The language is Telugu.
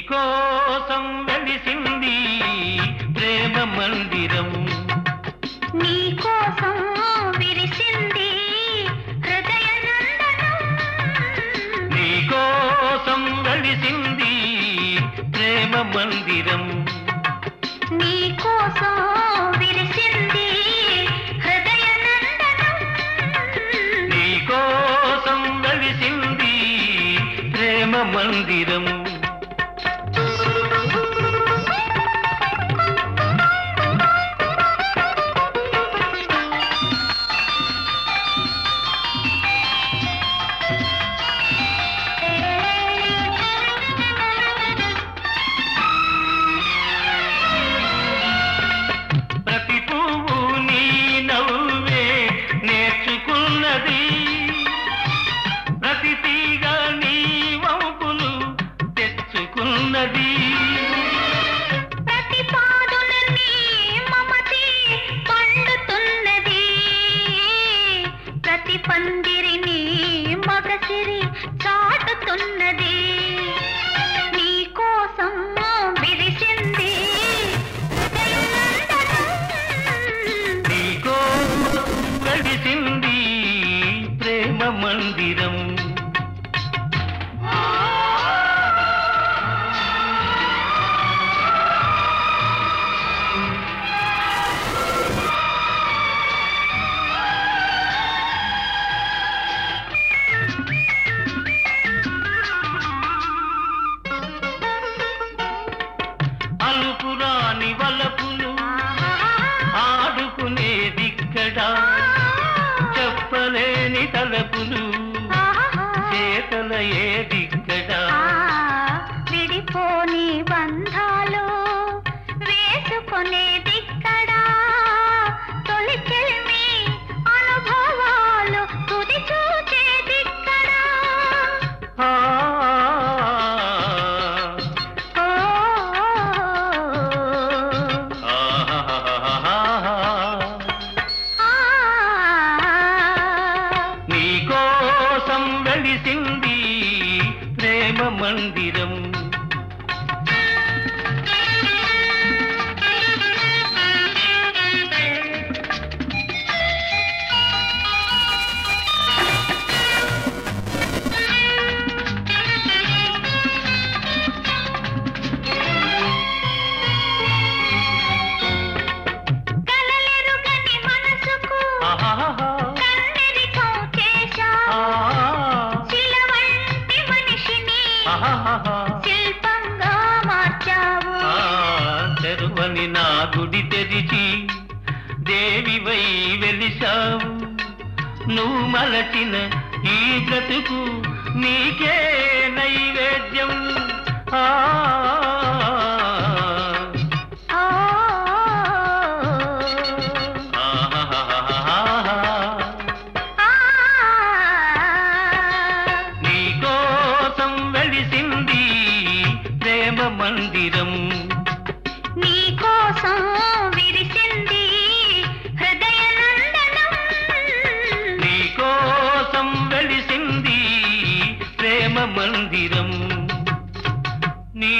కోసం వెలిసింది ప్రేమ మందిరం. నీ కోసం విరిసింది హృదయ నీ కోసం వెలిసింది ప్రేమ మందిరం. నీ కోసం విరిసింది హృదయ నందనం నీ కోసం వెలిసింది ప్రేమ మందిరం. మందిరం. అలుపురాని వలపులు ఆడుకునేదిక్కడా దిక్కడా తలపులు చేతల ఏదిక్కడా ప్రేమ శిల్పంగా మార్చావు. తెరువని నా గుడి తెరిచి దేవివై వెలిసావు నువ్వు మలచిన ఈ బ్రతుకు నీకే నైవేద్యం. ఆ, மந்திரம் நீ